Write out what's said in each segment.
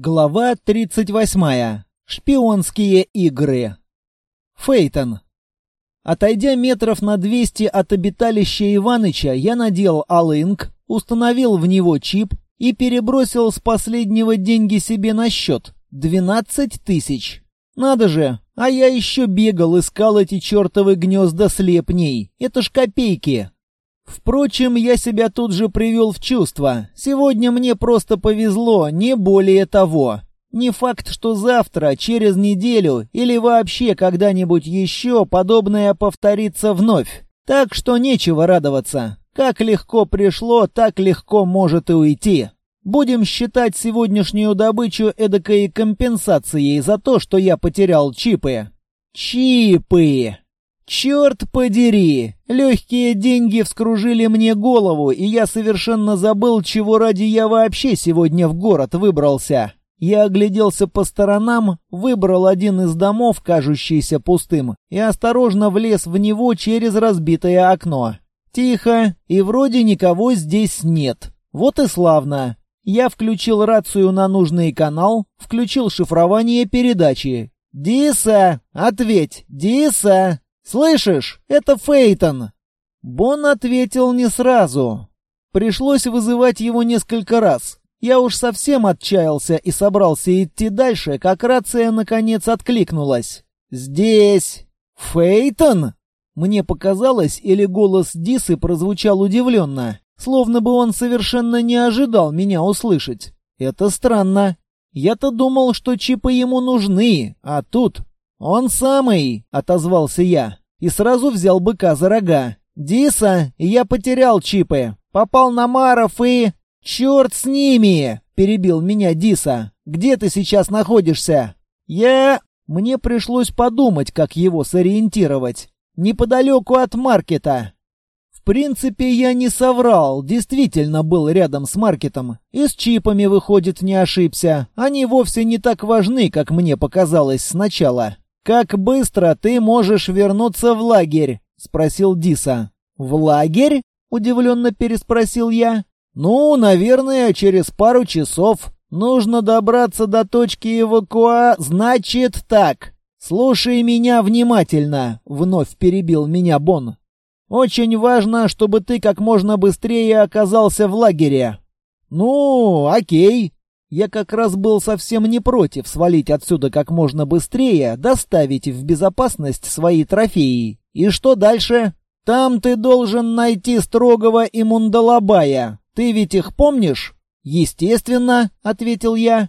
Глава 38. Шпионские игры. Фейтон. Отойдя метров на 200 от обиталища Иваныча, я надел алынг, установил в него чип и перебросил с последнего деньги себе на счет. 12 тысяч. Надо же, а я еще бегал, искал эти чертовы гнезда слепней. Это ж копейки. Впрочем, я себя тут же привел в чувство. Сегодня мне просто повезло, не более того. Не факт, что завтра, через неделю или вообще когда-нибудь еще подобное повторится вновь. Так что нечего радоваться. Как легко пришло, так легко может и уйти. Будем считать сегодняшнюю добычу эдакой компенсацией за то, что я потерял чипы. Чипы! Черт подери! Легкие деньги вскружили мне голову, и я совершенно забыл, чего ради я вообще сегодня в город выбрался. Я огляделся по сторонам, выбрал один из домов, кажущийся пустым, и осторожно влез в него через разбитое окно. Тихо, и вроде никого здесь нет. Вот и славно. Я включил рацию на нужный канал, включил шифрование передачи. «Диса! Ответь! Диса!» «Слышишь, это Фейтон!» Бон ответил не сразу. Пришлось вызывать его несколько раз. Я уж совсем отчаялся и собрался идти дальше, как рация наконец откликнулась. «Здесь! Фейтон?» Мне показалось, или голос Дисы прозвучал удивленно, словно бы он совершенно не ожидал меня услышать. Это странно. Я-то думал, что чипы ему нужны, а тут «Он самый!» — отозвался я. И сразу взял быка за рога. «Диса, я потерял чипы. Попал на Маров и...» «Черт с ними!» — перебил меня Диса. «Где ты сейчас находишься?» «Я...» Мне пришлось подумать, как его сориентировать. «Неподалеку от маркета». В принципе, я не соврал, действительно был рядом с маркетом. И с чипами, выходит, не ошибся. Они вовсе не так важны, как мне показалось сначала. «Как быстро ты можешь вернуться в лагерь?» — спросил Диса. «В лагерь?» — удивленно переспросил я. «Ну, наверное, через пару часов. Нужно добраться до точки эвакуа... Значит так. Слушай меня внимательно», — вновь перебил меня Бон. «Очень важно, чтобы ты как можно быстрее оказался в лагере». «Ну, окей», я как раз был совсем не против свалить отсюда как можно быстрее, доставить в безопасность свои трофеи. И что дальше? Там ты должен найти Строгого и Мундалабая. Ты ведь их помнишь? Естественно, ответил я.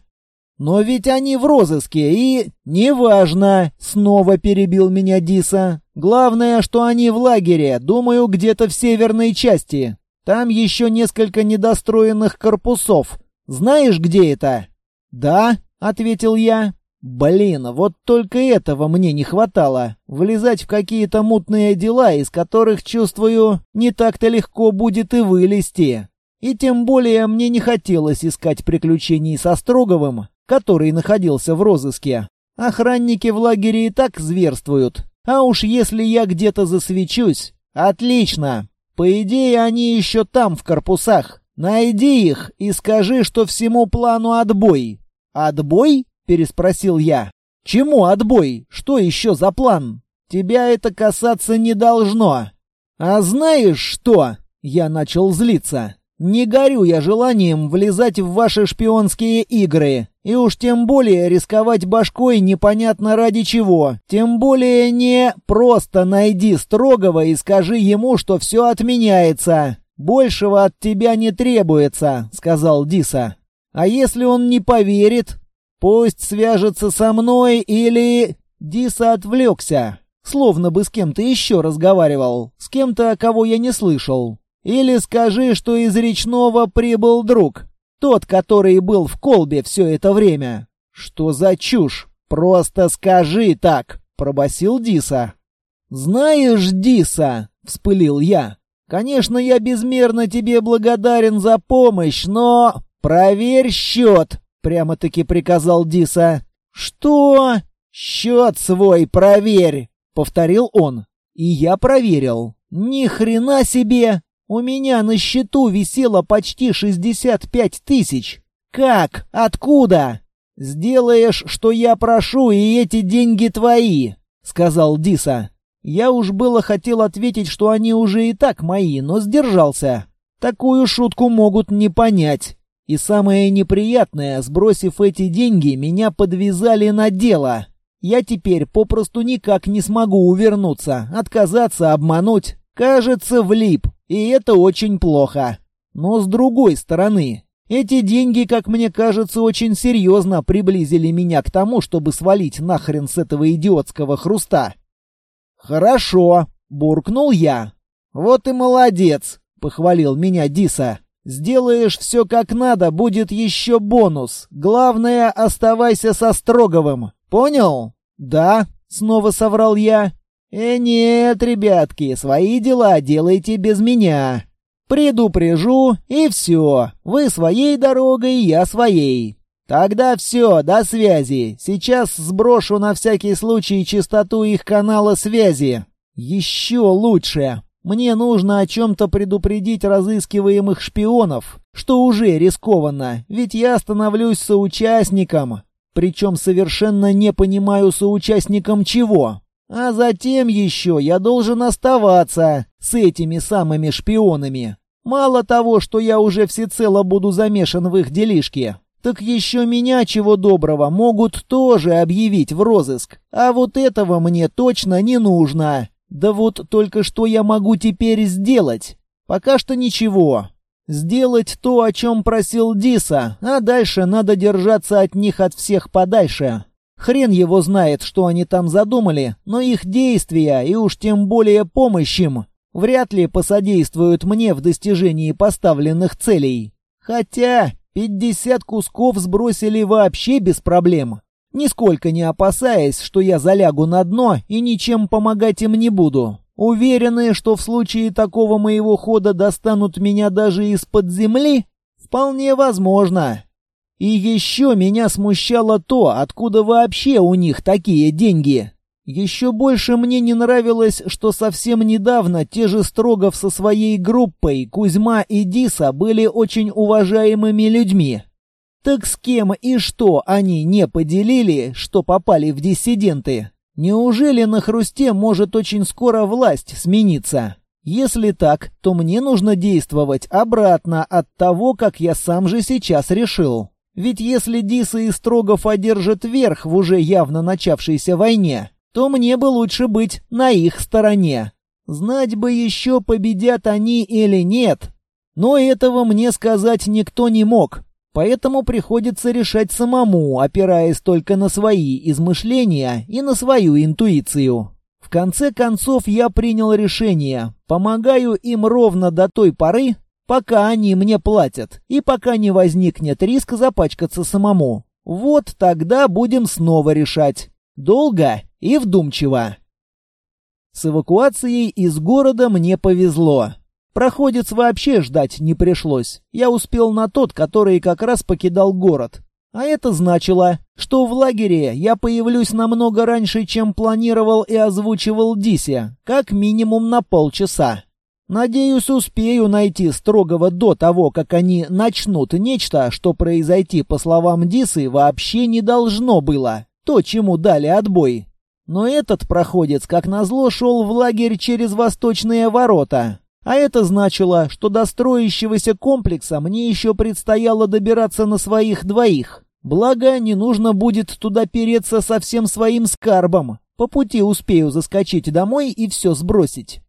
Но ведь они в розыске и... Неважно, снова перебил меня Диса. Главное, что они в лагере, думаю, где-то в северной части. Там еще несколько недостроенных корпусов. Знаешь, где это?» «Да», — ответил я. «Блин, вот только этого мне не хватало. Влезать в какие-то мутные дела, из которых, чувствую, не так-то легко будет и вылезти. И тем более мне не хотелось искать приключений со Строговым, который находился в розыске. Охранники в лагере и так зверствуют. А уж если я где-то засвечусь... Отлично! По идее, они еще там, в корпусах. «Найди их и скажи, что всему плану отбой». «Отбой?» — переспросил я. «Чему отбой? Что еще за план? Тебя это касаться не должно». «А знаешь что?» — я начал злиться. «Не горю я желанием влезать в ваши шпионские игры, и уж тем более рисковать башкой непонятно ради чего. Тем более не просто найди строгого и скажи ему, что все отменяется. «Большего от тебя не требуется», — сказал Диса. «А если он не поверит? Пусть свяжется со мной или...» Диса отвлекся, словно бы с кем-то еще разговаривал, с кем-то, кого я не слышал. «Или скажи, что из речного прибыл друг, тот, который был в колбе все это время». «Что за чушь? Просто скажи так», — пробасил Диса. «Знаешь, Диса», — вспылил я, Конечно, я безмерно тебе благодарен за помощь, но... Проверь счет, прямо-таки приказал Диса. Что? Счет свой проверь, повторил он. И я проверил. Ни хрена себе! У меня на счету висело почти 65 тысяч. Как? Откуда? «Сделаешь, что я прошу, и эти деньги твои», — сказал Диса. Я уж было хотел ответить, что они уже и так мои, но сдержался. Такую шутку могут не понять. И самое неприятное, сбросив эти деньги, меня подвязали на дело. Я теперь попросту никак не смогу увернуться, отказаться, обмануть. Кажется, влип, и это очень плохо. Но с другой стороны, эти деньги, как мне кажется, очень серьезно приблизили меня к тому, чтобы свалить нахрен с этого идиотского хруста. «Хорошо», — буркнул я. «Вот и молодец», — похвалил меня Диса. «Сделаешь все как надо, будет еще бонус. Главное, оставайся со Строговым. Понял?» «Да», — снова соврал я. «Э, нет, ребятки, свои дела делайте без меня. Предупрежу, и все. Вы своей дорогой, я своей. Тогда все, до связи. Сейчас сброшу на всякий случай частоту их канала связи. Еще лучше. Мне нужно о чем-то предупредить разыскиваемых шпионов, что уже рискованно, ведь я становлюсь соучастником. Причем совершенно не понимаю соучастником чего. А затем еще я должен оставаться с этими самыми шпионами. Мало того, что я уже всецело буду замешан в их делишке, так еще меня, чего доброго, могут тоже объявить в розыск. А вот этого мне точно не нужно. Да вот только что я могу теперь сделать? Пока что ничего. Сделать то, о чем просил Диса, а дальше надо держаться от них от всех подальше. Хрен его знает, что они там задумали, но их действия, и уж тем более помощь им, вряд ли посодействуют мне в достижении поставленных целей. Хотя пятьдесят кусков сбросили вообще без проблем, нисколько не опасаясь, что я залягу на дно и ничем помогать им не буду. Уверены, что в случае такого моего хода достанут меня даже из-под земли? Вполне возможно. И еще меня смущало то, откуда вообще у них такие деньги. Еще больше мне не нравилось, что совсем недавно те же Строгов со своей группой, Кузьма и Диса, были очень уважаемыми людьми. Так с кем и что они не поделили, что попали в диссиденты? Неужели на хрусте может очень скоро власть смениться? Если так, то мне нужно действовать обратно от того, как я сам же сейчас решил. Ведь если Диса и Строгов одержат верх в уже явно начавшейся войне, то мне бы лучше быть на их стороне. Знать бы еще, победят они или нет. Но этого мне сказать никто не мог, поэтому приходится решать самому, опираясь только на свои измышления и на свою интуицию. В конце концов я принял решение, помогаю им ровно до той поры, пока они мне платят, и пока не возникнет риск запачкаться самому. Вот тогда будем снова решать. Долго и вдумчиво. С эвакуацией из города мне повезло. Проходец вообще ждать не пришлось. Я успел на тот, который как раз покидал город. А это значило, что в лагере я появлюсь намного раньше, чем планировал и озвучивал Дисе, как минимум на полчаса. Надеюсь, успею найти строгого до того, как они начнут нечто, что произойти, по словам Дисы, вообще не должно было. То, чему дали отбой. Но этот проходец, как назло, шел в лагерь через восточные ворота. А это значило, что до строящегося комплекса мне еще предстояло добираться на своих двоих. Благо, не нужно будет туда переться со всем своим скарбом. По пути успею заскочить домой и все сбросить.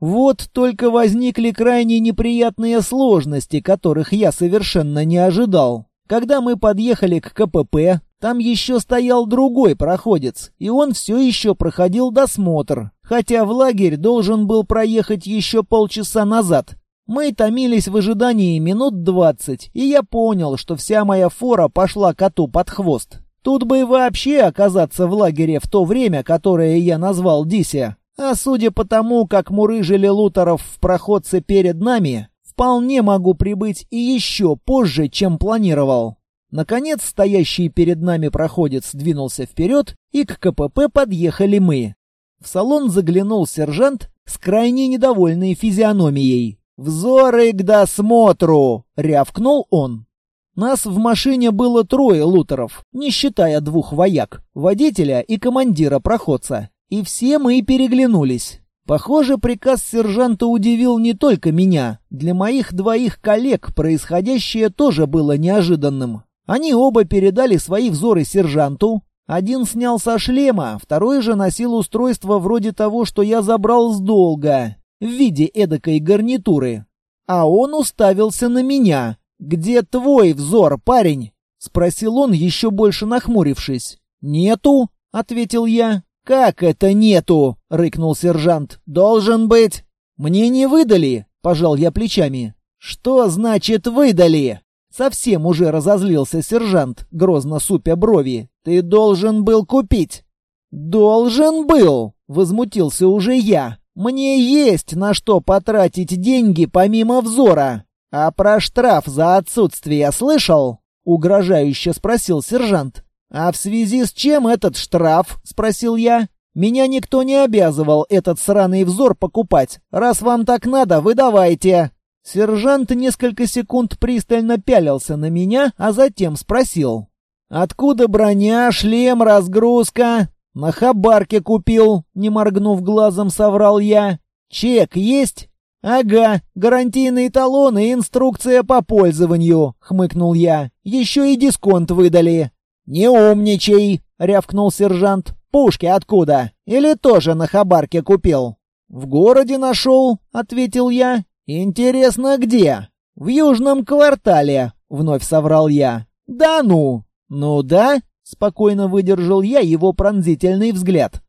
Вот только возникли крайне неприятные сложности, которых я совершенно не ожидал. Когда мы подъехали к КПП, там еще стоял другой проходец, и он все еще проходил досмотр, хотя в лагерь должен был проехать еще полчаса назад. Мы томились в ожидании минут двадцать, и я понял, что вся моя фора пошла коту под хвост. Тут бы вообще оказаться в лагере в то время, которое я назвал Дисе. А судя по тому, как мурыжили лутеров в проходце перед нами, вполне могу прибыть и еще позже, чем планировал. Наконец, стоящий перед нами проходец двинулся вперед, и к КПП подъехали мы. В салон заглянул сержант с крайне недовольной физиономией. «Взоры к досмотру!» — рявкнул он. Нас в машине было трое лутеров, не считая двух вояк, водителя и командира-проходца. И все мы переглянулись. Похоже, приказ сержанта удивил не только меня. Для моих двоих коллег происходящее тоже было неожиданным. Они оба передали свои взоры сержанту. Один снял со шлема, второй же носил устройство вроде того, что я забрал с долга, в виде эдакой гарнитуры. А он уставился на меня. «Где твой взор, парень?» — спросил он, еще больше нахмурившись. «Нету», — ответил я. «Как это нету?» — рыкнул сержант. «Должен быть...» «Мне не выдали», — пожал я плечами. «Что значит выдали?» Совсем уже разозлился сержант, грозно супя брови. «Ты должен был купить». «Должен был!» — возмутился уже я. «Мне есть на что потратить деньги помимо взора. А про штраф за отсутствие слышал?» — угрожающе спросил сержант. «А в связи с чем этот штраф?» — спросил я. «Меня никто не обязывал этот сраный взор покупать. Раз вам так надо, выдавайте». Сержант несколько секунд пристально пялился на меня, а затем спросил. «Откуда броня, шлем, разгрузка?» «На хабарке купил», — не моргнув глазом, соврал я. «Чек есть?» «Ага, гарантийные талоны и инструкция по пользованию», — хмыкнул я. «Еще и дисконт выдали». «Не умничай!» — рявкнул сержант. «Пушки откуда? Или тоже на хабарке купил?» «В городе нашел», — ответил я. «Интересно, где?» «В южном квартале», — вновь соврал я. «Да ну!» «Ну да», — спокойно выдержал я его пронзительный взгляд.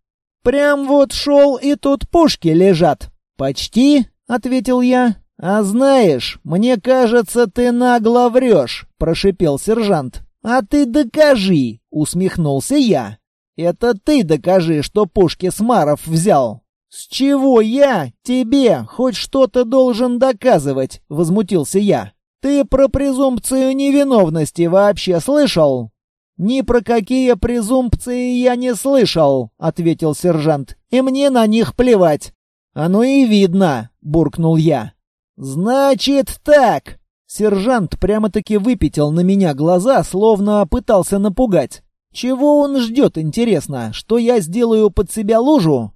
«Прям вот шел, и тут пушки лежат». «Почти», — ответил я. «А знаешь, мне кажется, ты нагло врешь», — прошипел сержант. «А ты докажи!» — усмехнулся я. «Это ты докажи, что пушки Смаров взял!» «С чего я тебе хоть что-то должен доказывать?» — возмутился я. «Ты про презумпцию невиновности вообще слышал?» «Ни про какие презумпции я не слышал», — ответил сержант. «И мне на них плевать». «Оно и видно», — буркнул я. «Значит так», Сержант прямо-таки выпятил на меня глаза, словно пытался напугать. Чего он ждет, интересно? Что я сделаю под себя лужу?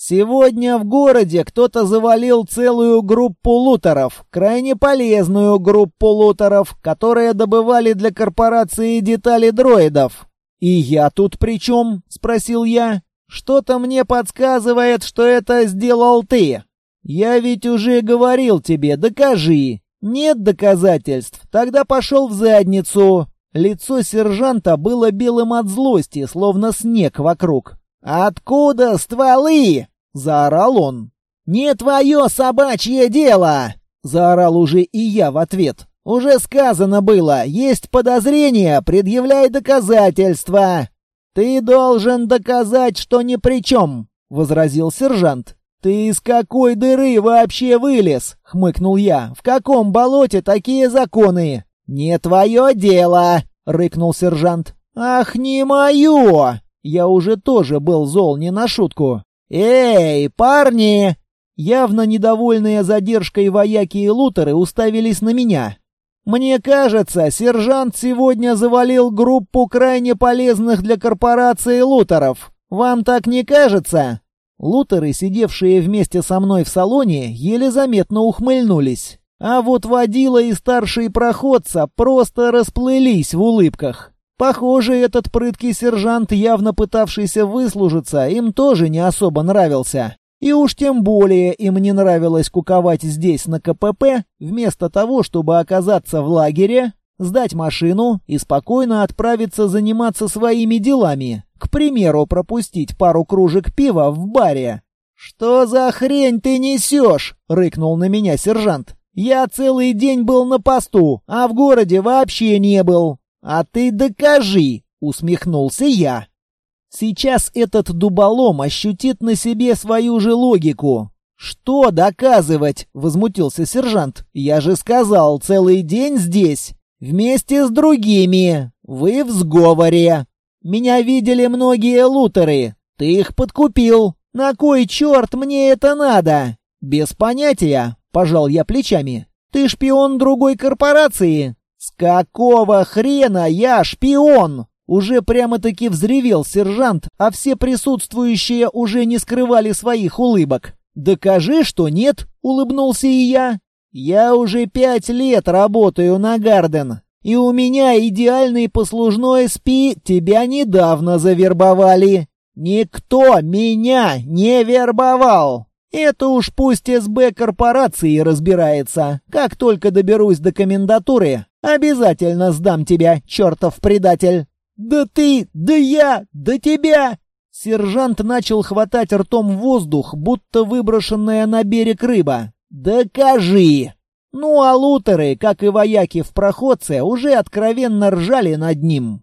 Сегодня в городе кто-то завалил целую группу лутеров, крайне полезную группу лутеров, которые добывали для корпорации детали дроидов. «И я тут при чем?» — спросил я. «Что-то мне подсказывает, что это сделал ты. Я ведь уже говорил тебе, докажи. «Нет доказательств, тогда пошел в задницу!» Лицо сержанта было белым от злости, словно снег вокруг. «Откуда стволы?» — заорал он. «Не твое собачье дело!» — заорал уже и я в ответ. «Уже сказано было, есть подозрения, предъявляй доказательства!» «Ты должен доказать, что ни при чем!» — возразил сержант. «Ты из какой дыры вообще вылез?» — хмыкнул я. «В каком болоте такие законы?» «Не твое дело!» — рыкнул сержант. «Ах, не мое!» Я уже тоже был зол не на шутку. «Эй, парни!» Явно недовольные задержкой вояки и лутеры уставились на меня. «Мне кажется, сержант сегодня завалил группу крайне полезных для корпорации лутеров. Вам так не кажется?» Лутеры, сидевшие вместе со мной в салоне, еле заметно ухмыльнулись. А вот водила и старший проходца просто расплылись в улыбках. Похоже, этот прыткий сержант, явно пытавшийся выслужиться, им тоже не особо нравился. И уж тем более им не нравилось куковать здесь на КПП, вместо того, чтобы оказаться в лагере, сдать машину и спокойно отправиться заниматься своими делами. К примеру, пропустить пару кружек пива в баре. «Что за хрень ты несешь?» — рыкнул на меня сержант. «Я целый день был на посту, а в городе вообще не был. А ты докажи!» — усмехнулся я. Сейчас этот дуболом ощутит на себе свою же логику. «Что доказывать?» — возмутился сержант. «Я же сказал, целый день здесь. Вместе с другими. Вы в сговоре. Меня видели многие лутеры. Ты их подкупил. На кой черт мне это надо? Без понятия, пожал я плечами. Ты шпион другой корпорации? «С какого хрена я шпион?» Уже прямо-таки взревел сержант, а все присутствующие уже не скрывали своих улыбок. «Докажи, что нет», — улыбнулся и я. «Я уже пять лет работаю на Гарден, и у меня идеальный послужной СПИ тебя недавно завербовали. Никто меня не вербовал. Это уж пусть СБ корпорации разбирается. Как только доберусь до комендатуры, обязательно сдам тебя, чертов предатель». «Да ты! Да я! Да тебя!» Сержант начал хватать ртом воздух, будто выброшенная на берег рыба. «Докажи!» Ну а лутеры, как и вояки в проходце, уже откровенно ржали над ним.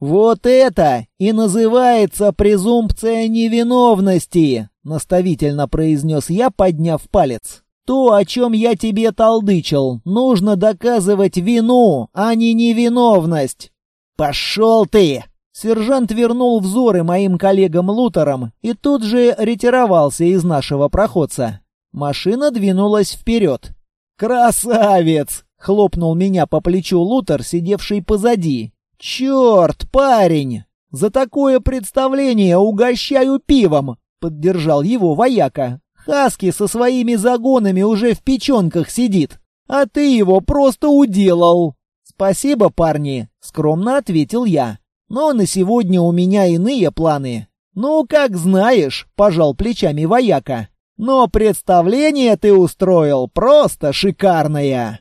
«Вот это и называется презумпция невиновности!» — наставительно произнес я, подняв палец. «То, о чем я тебе толдычил, нужно доказывать вину, а не невиновность!» «Пошел ты!» Сержант вернул взоры моим коллегам-лутерам и тут же ретировался из нашего проходца. Машина двинулась вперед. «Красавец!» — хлопнул меня по плечу лутер, сидевший позади. «Черт, парень! За такое представление угощаю пивом!» — поддержал его вояка. «Хаски со своими загонами уже в печенках сидит, а ты его просто уделал!» «Спасибо, парни!» — скромно ответил я. «Но на сегодня у меня иные планы». «Ну, как знаешь», — пожал плечами вояка. Но представление ты устроил просто шикарное.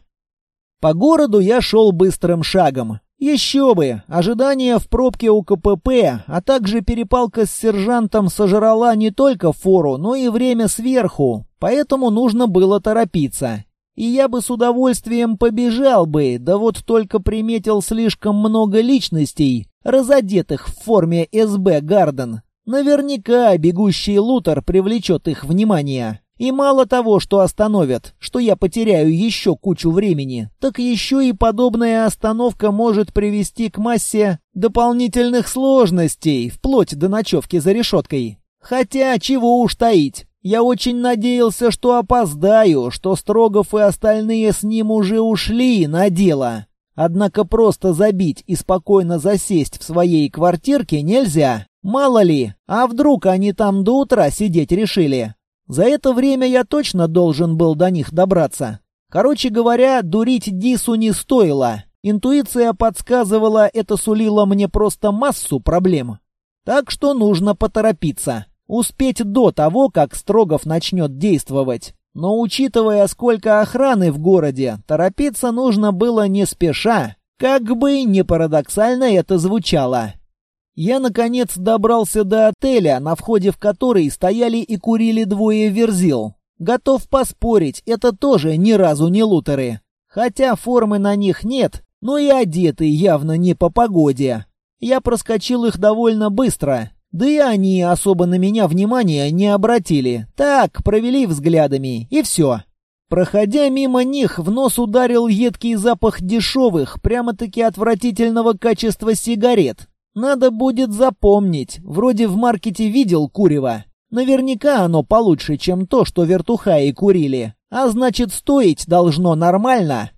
По городу я шел быстрым шагом. Еще бы, ожидание в пробке у КПП, а также перепалка с сержантом сожрала не только фору, но и время сверху, поэтому нужно было торопиться. И я бы с удовольствием побежал бы, да вот только приметил слишком много личностей, разодетых в форме СБ Гарден, Наверняка бегущий лутер привлечет их внимание. И мало того, что остановят, что я потеряю еще кучу времени, так еще и подобная остановка может привести к массе дополнительных сложностей, вплоть до ночевки за решеткой. Хотя, чего уж таить, я очень надеялся, что опоздаю, что Строгов и остальные с ним уже ушли на дело. Однако просто забить и спокойно засесть в своей квартирке нельзя. Мало ли, а вдруг они там до утра сидеть решили? За это время я точно должен был до них добраться. Короче говоря, дурить Дису не стоило. Интуиция подсказывала, это сулило мне просто массу проблем. Так что нужно поторопиться. Успеть до того, как Строгов начнет действовать. Но учитывая, сколько охраны в городе, торопиться нужно было не спеша. Как бы не парадоксально это звучало. Я, наконец, добрался до отеля, на входе в который стояли и курили двое верзил. Готов поспорить, это тоже ни разу не лутеры. Хотя формы на них нет, но и одеты явно не по погоде. Я проскочил их довольно быстро, да и они особо на меня внимания не обратили. Так, провели взглядами, и все. Проходя мимо них, в нос ударил едкий запах дешевых, прямо-таки отвратительного качества сигарет. Надо будет запомнить. Вроде в маркете видел курево. Наверняка оно получше, чем то, что вертухаи курили. А значит, стоить должно нормально.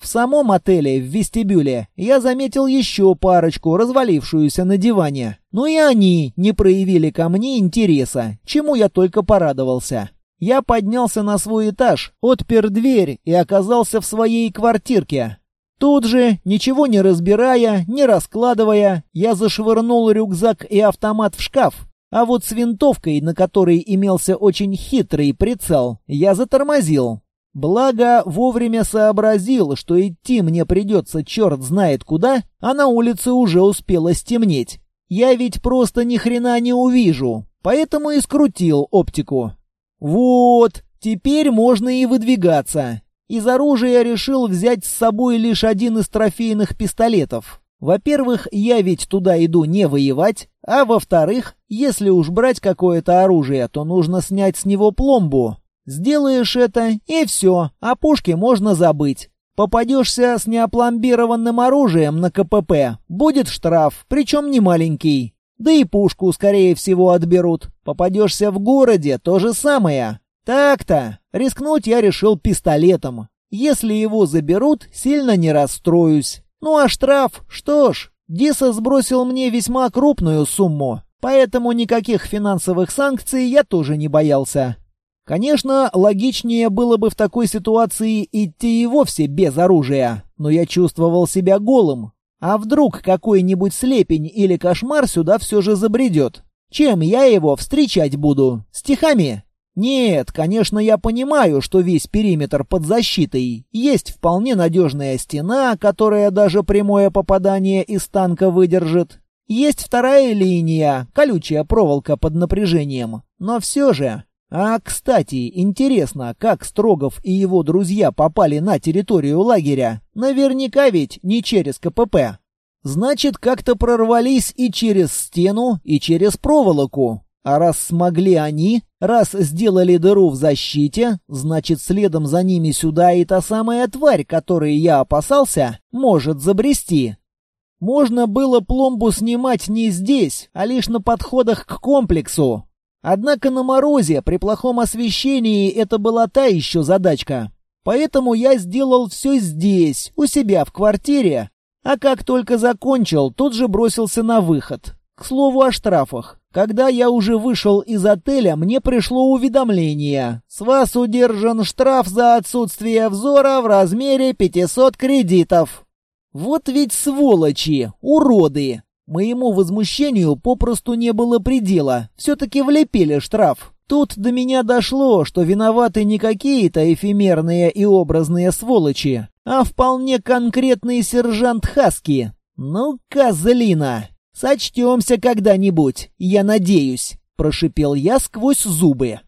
В самом отеле, в вестибюле, я заметил еще парочку, развалившуюся на диване. Но и они не проявили ко мне интереса, чему я только порадовался. Я поднялся на свой этаж, отпер дверь и оказался в своей квартирке. Тут же, ничего не разбирая, не раскладывая, я зашвырнул рюкзак и автомат в шкаф. А вот с винтовкой, на которой имелся очень хитрый прицел, я затормозил. Благо, вовремя сообразил, что идти мне придется черт знает куда, а на улице уже успело стемнеть. Я ведь просто ни хрена не увижу, поэтому и скрутил оптику. Вот, теперь можно и выдвигаться. Из оружия решил взять с собой лишь один из трофейных пистолетов. Во-первых, я ведь туда иду не воевать, а во-вторых, если уж брать какое-то оружие, то нужно снять с него пломбу. Сделаешь это, и все, о пушке можно забыть. Попадешься с неопломбированным оружием на КПП, будет штраф, причем не маленький. Да и пушку, скорее всего, отберут. Попадешься в городе, то же самое. Так-то, рискнуть я решил пистолетом. Если его заберут, сильно не расстроюсь. Ну а штраф, что ж, Диса сбросил мне весьма крупную сумму, поэтому никаких финансовых санкций я тоже не боялся. Конечно, логичнее было бы в такой ситуации идти и вовсе без оружия, но я чувствовал себя голым. А вдруг какой-нибудь слепень или кошмар сюда все же забредет? Чем я его встречать буду? Стихами? Нет, конечно, я понимаю, что весь периметр под защитой. Есть вполне надежная стена, которая даже прямое попадание из танка выдержит. Есть вторая линия, колючая проволока под напряжением. Но все же, а, кстати, интересно, как Строгов и его друзья попали на территорию лагеря? Наверняка ведь не через КПП. Значит, как-то прорвались и через стену, и через проволоку. А раз смогли они, раз сделали дыру в защите, значит, следом за ними сюда и та самая тварь, которой я опасался, может забрести. Можно было пломбу снимать не здесь, а лишь на подходах к комплексу, Однако на морозе, при плохом освещении, это была та еще задачка. Поэтому я сделал все здесь, у себя в квартире. А как только закончил, тут же бросился на выход. К слову о штрафах. Когда я уже вышел из отеля, мне пришло уведомление. С вас удержан штраф за отсутствие взора в размере 500 кредитов. Вот ведь сволочи, уроды. Моему возмущению попросту не было предела. Все-таки влепили штраф. Тут до меня дошло, что виноваты не какие-то эфемерные и образные сволочи, а вполне конкретный сержант Хаски. Ну, козлина! Сочтемся когда-нибудь, я надеюсь, прошипел я сквозь зубы.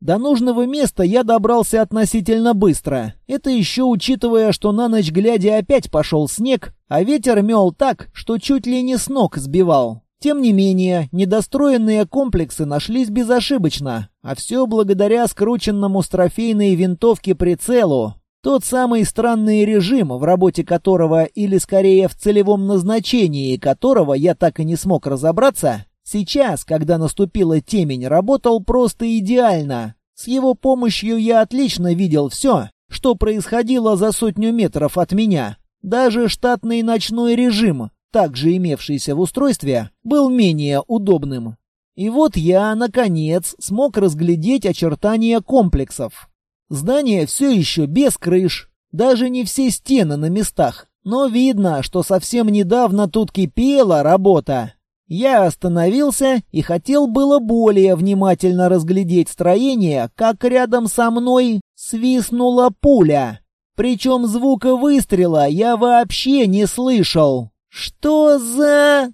До нужного места я добрался относительно быстро. Это еще учитывая, что на ночь глядя опять пошел снег, а ветер мел так, что чуть ли не с ног сбивал. Тем не менее, недостроенные комплексы нашлись безошибочно, а все благодаря скрученному с трофейной винтовки прицелу. Тот самый странный режим, в работе которого, или скорее в целевом назначении которого я так и не смог разобраться, Сейчас, когда наступила темень, работал просто идеально. С его помощью я отлично видел все, что происходило за сотню метров от меня. Даже штатный ночной режим, также имевшийся в устройстве, был менее удобным. И вот я, наконец, смог разглядеть очертания комплексов. Здание все еще без крыш, даже не все стены на местах, но видно, что совсем недавно тут кипела работа. Я остановился и хотел было более внимательно разглядеть строение, как рядом со мной свистнула пуля. Причем звука выстрела я вообще не слышал. «Что за...»